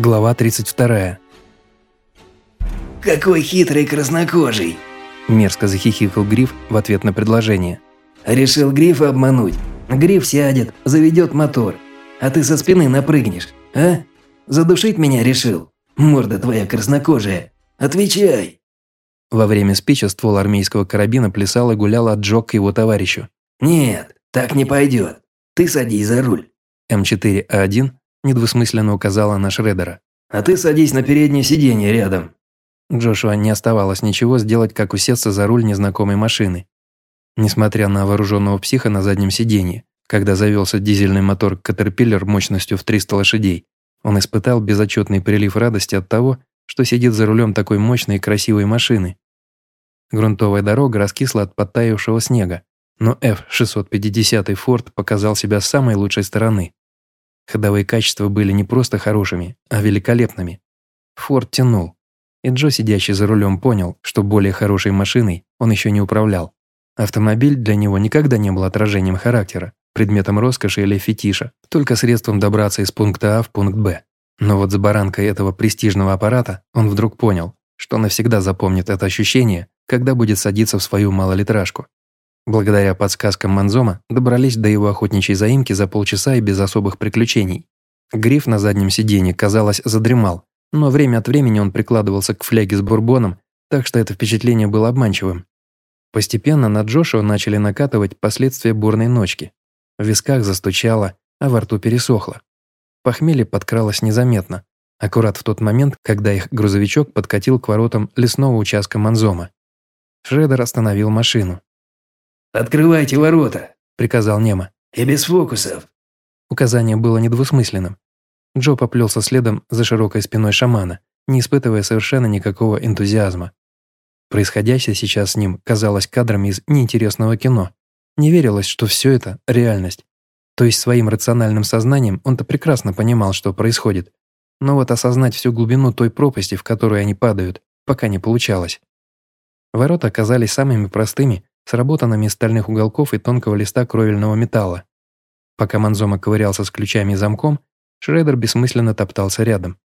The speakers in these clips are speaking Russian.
Глава 32. «Какой хитрый краснокожий!» Мерзко захихикал Гриф в ответ на предложение. «Решил Грифа обмануть. Гриф сядет, заведет мотор. А ты со спины напрыгнешь, а? Задушить меня решил? Морда твоя краснокожая. Отвечай!» Во время спича ствол армейского карабина плясал и гулял от Джок к его товарищу. «Нет, так не пойдет. Ты садись за руль». М4А1 недвусмысленно указала на Шредера. «А ты садись на переднее сиденье рядом». Джошуа не оставалось ничего сделать, как усесться за руль незнакомой машины. Несмотря на вооруженного психа на заднем сиденье, когда завелся дизельный мотор «Катерпиллер» мощностью в 300 лошадей, он испытал безотчетный прилив радости от того, что сидит за рулем такой мощной и красивой машины. Грунтовая дорога раскисла от подтаявшего снега, но F-650 Ford показал себя с самой лучшей стороны. Ходовые качества были не просто хорошими, а великолепными. Форд тянул. И Джо, сидящий за рулем, понял, что более хорошей машиной он еще не управлял. Автомобиль для него никогда не был отражением характера, предметом роскоши или фетиша, только средством добраться из пункта А в пункт Б. Но вот за баранкой этого престижного аппарата он вдруг понял, что навсегда запомнит это ощущение, когда будет садиться в свою малолитражку. Благодаря подсказкам Манзома добрались до его охотничьей заимки за полчаса и без особых приключений. Гриф на заднем сиденье, казалось, задремал, но время от времени он прикладывался к фляге с бурбоном, так что это впечатление было обманчивым. Постепенно на Джошуа начали накатывать последствия бурной ночки. В висках застучало, а во рту пересохло. Похмелье подкралось незаметно, аккурат в тот момент, когда их грузовичок подкатил к воротам лесного участка Манзома. Шредер остановил машину. «Открывайте ворота», – приказал Нема. «И без фокусов». Указание было недвусмысленным. Джо поплелся следом за широкой спиной шамана, не испытывая совершенно никакого энтузиазма. Происходящее сейчас с ним казалось кадрами из неинтересного кино. Не верилось, что все это – реальность. То есть своим рациональным сознанием он-то прекрасно понимал, что происходит. Но вот осознать всю глубину той пропасти, в которую они падают, пока не получалось. Ворота оказались самыми простыми сработанными из стальных уголков и тонкого листа кровельного металла. Пока Манзома ковырялся с ключами и замком, Шредер бессмысленно топтался рядом.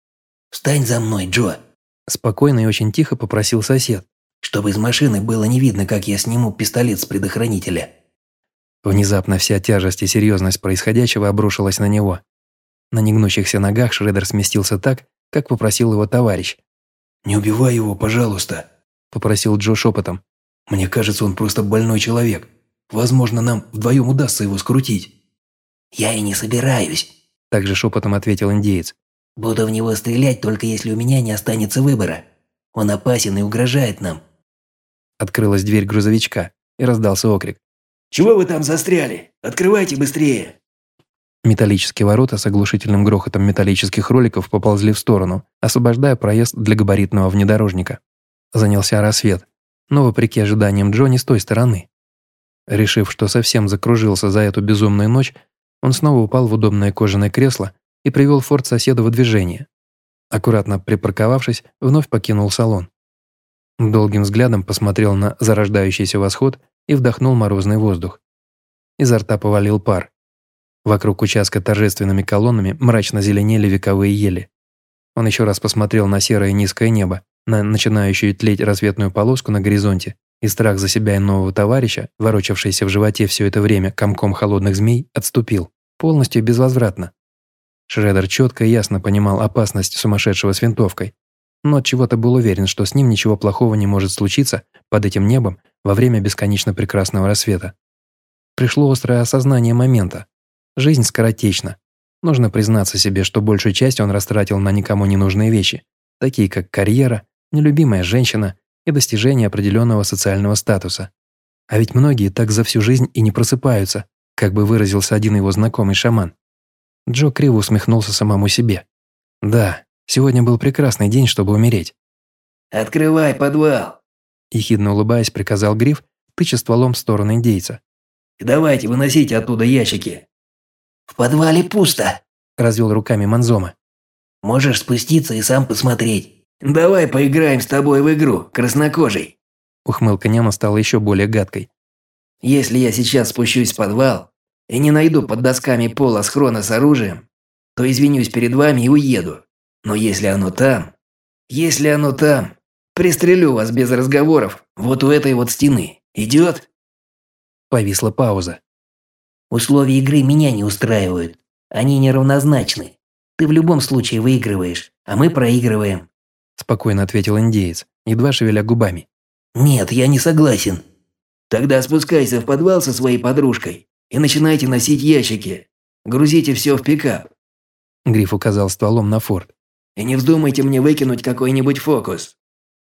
«Встань за мной, Джо!» Спокойно и очень тихо попросил сосед. «Чтобы из машины было не видно, как я сниму пистолет с предохранителя». Внезапно вся тяжесть и серьезность происходящего обрушилась на него. На негнущихся ногах Шредер сместился так, как попросил его товарищ. «Не убивай его, пожалуйста», – попросил Джо шепотом. Мне кажется, он просто больной человек. Возможно, нам вдвоем удастся его скрутить». «Я и не собираюсь», – также шепотом ответил индеец. «Буду в него стрелять, только если у меня не останется выбора. Он опасен и угрожает нам». Открылась дверь грузовичка, и раздался окрик. «Чего вы там застряли? Открывайте быстрее!» Металлические ворота с оглушительным грохотом металлических роликов поползли в сторону, освобождая проезд для габаритного внедорожника. Занялся рассвет, но вопреки ожиданиям Джо не с той стороны. Решив, что совсем закружился за эту безумную ночь, он снова упал в удобное кожаное кресло и привел форт соседа в движение. Аккуратно припарковавшись, вновь покинул салон. Долгим взглядом посмотрел на зарождающийся восход и вдохнул морозный воздух. Изо рта повалил пар. Вокруг участка торжественными колоннами мрачно зеленели вековые ели. Он еще раз посмотрел на серое низкое небо, на начинающую тлеть рассветную полоску на горизонте, и страх за себя и нового товарища, ворочавшийся в животе все это время комком холодных змей, отступил. Полностью безвозвратно. Шредер четко и ясно понимал опасность сумасшедшего с винтовкой, но от чего то был уверен, что с ним ничего плохого не может случиться под этим небом во время бесконечно прекрасного рассвета. Пришло острое осознание момента. Жизнь скоротечна. Нужно признаться себе, что большую часть он растратил на никому не нужные вещи, такие как карьера, нелюбимая женщина и достижение определенного социального статуса. А ведь многие так за всю жизнь и не просыпаются, как бы выразился один его знакомый шаман. Джо криво усмехнулся самому себе. Да, сегодня был прекрасный день, чтобы умереть. «Открывай подвал!» Ехидно улыбаясь, приказал Гриф, тыча стволом в сторону индейца. «Давайте, выносите оттуда ящики!» «В подвале пусто!» – развел руками Манзома. «Можешь спуститься и сам посмотреть. «Давай поиграем с тобой в игру, краснокожий». Ухмылка Нема стала еще более гадкой. «Если я сейчас спущусь в подвал и не найду под досками пола схрона с оружием, то извинюсь перед вами и уеду. Но если оно там... Если оно там... Пристрелю вас без разговоров вот у этой вот стены. Идет?» Повисла пауза. «Условия игры меня не устраивают. Они неравнозначны. Ты в любом случае выигрываешь, а мы проигрываем», – спокойно ответил индеец, едва шевеля губами. «Нет, я не согласен. Тогда спускайся в подвал со своей подружкой и начинайте носить ящики. Грузите все в пикап». Гриф указал стволом на форт. «И не вздумайте мне выкинуть какой-нибудь фокус».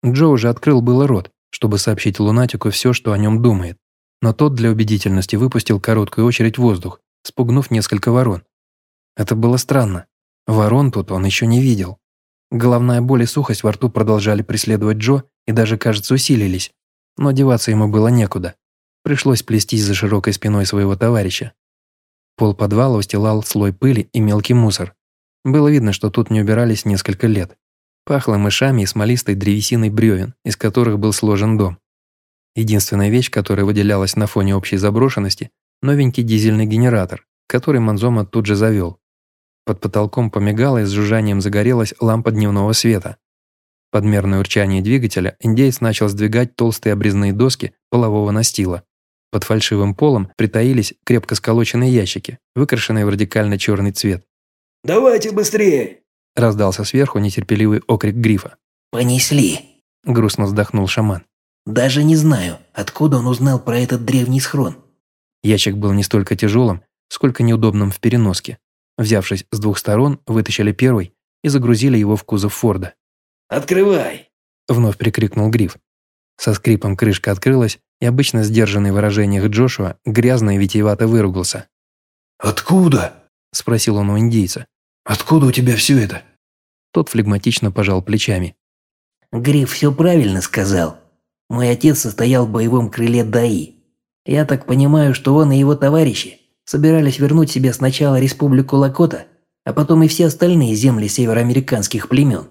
Джо уже открыл было рот, чтобы сообщить лунатику все, что о нем думает. Но тот для убедительности выпустил короткую очередь в воздух, спугнув несколько ворон. Это было странно. Ворон тут он еще не видел. Головная боль и сухость во рту продолжали преследовать Джо и даже, кажется, усилились. Но деваться ему было некуда. Пришлось плестись за широкой спиной своего товарища. Пол подвала устилал слой пыли и мелкий мусор. Было видно, что тут не убирались несколько лет. Пахло мышами и смолистой древесиной бревен, из которых был сложен дом. Единственная вещь, которая выделялась на фоне общей заброшенности – новенький дизельный генератор, который Манзома тут же завел. Под потолком помигала и с жужжанием загорелась лампа дневного света. Под мерное урчание двигателя индеец начал сдвигать толстые обрезные доски полового настила. Под фальшивым полом притаились крепко сколоченные ящики, выкрашенные в радикально черный цвет. «Давайте быстрее!» – раздался сверху нетерпеливый окрик грифа. «Понесли!» – грустно вздохнул шаман. «Даже не знаю, откуда он узнал про этот древний схрон». Ящик был не столько тяжелым, сколько неудобным в переноске. Взявшись с двух сторон, вытащили первый и загрузили его в кузов Форда. «Открывай!» – вновь прикрикнул Гриф. Со скрипом крышка открылась, и обычно сдержанный в выражениях Джошуа грязно и витиевато выругался. «Откуда?» – спросил он у индейца. «Откуда у тебя все это?» Тот флегматично пожал плечами. «Гриф все правильно сказал. Мой отец состоял в боевом крыле ДАИ. Я так понимаю, что он и его товарищи собирались вернуть себе сначала республику Лакота, а потом и все остальные земли североамериканских племен.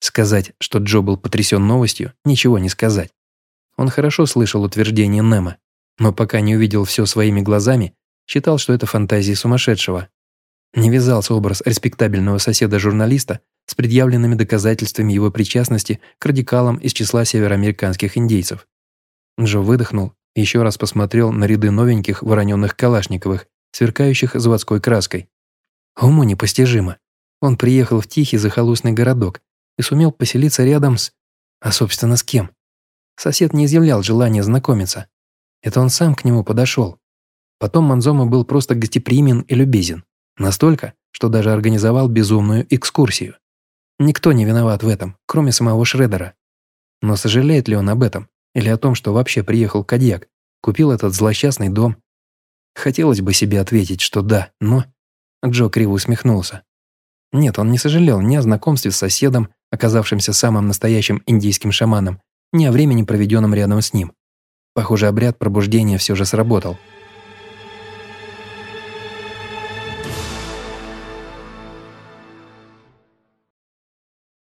Сказать, что Джо был потрясен новостью, ничего не сказать. Он хорошо слышал утверждение Немо, но пока не увидел все своими глазами, считал, что это фантазии сумасшедшего. Не вязался образ респектабельного соседа-журналиста с предъявленными доказательствами его причастности к радикалам из числа североамериканских индейцев. Джо выдохнул еще раз посмотрел на ряды новеньких вороненных калашниковых, сверкающих заводской краской. Уму непостижимо. Он приехал в тихий захолустный городок и сумел поселиться рядом с... А, собственно, с кем? Сосед не изъявлял желания знакомиться. Это он сам к нему подошел. Потом Манзома был просто гостеприимен и любезен. Настолько, что даже организовал безумную экскурсию. Никто не виноват в этом, кроме самого Шредера. Но сожалеет ли он об этом? Или о том, что вообще приехал Кадьяк, купил этот злосчастный дом. Хотелось бы себе ответить, что да, но... Джо криво усмехнулся. Нет, он не сожалел ни о знакомстве с соседом, оказавшимся самым настоящим индийским шаманом, ни о времени, проведенном рядом с ним. Похоже, обряд пробуждения все же сработал –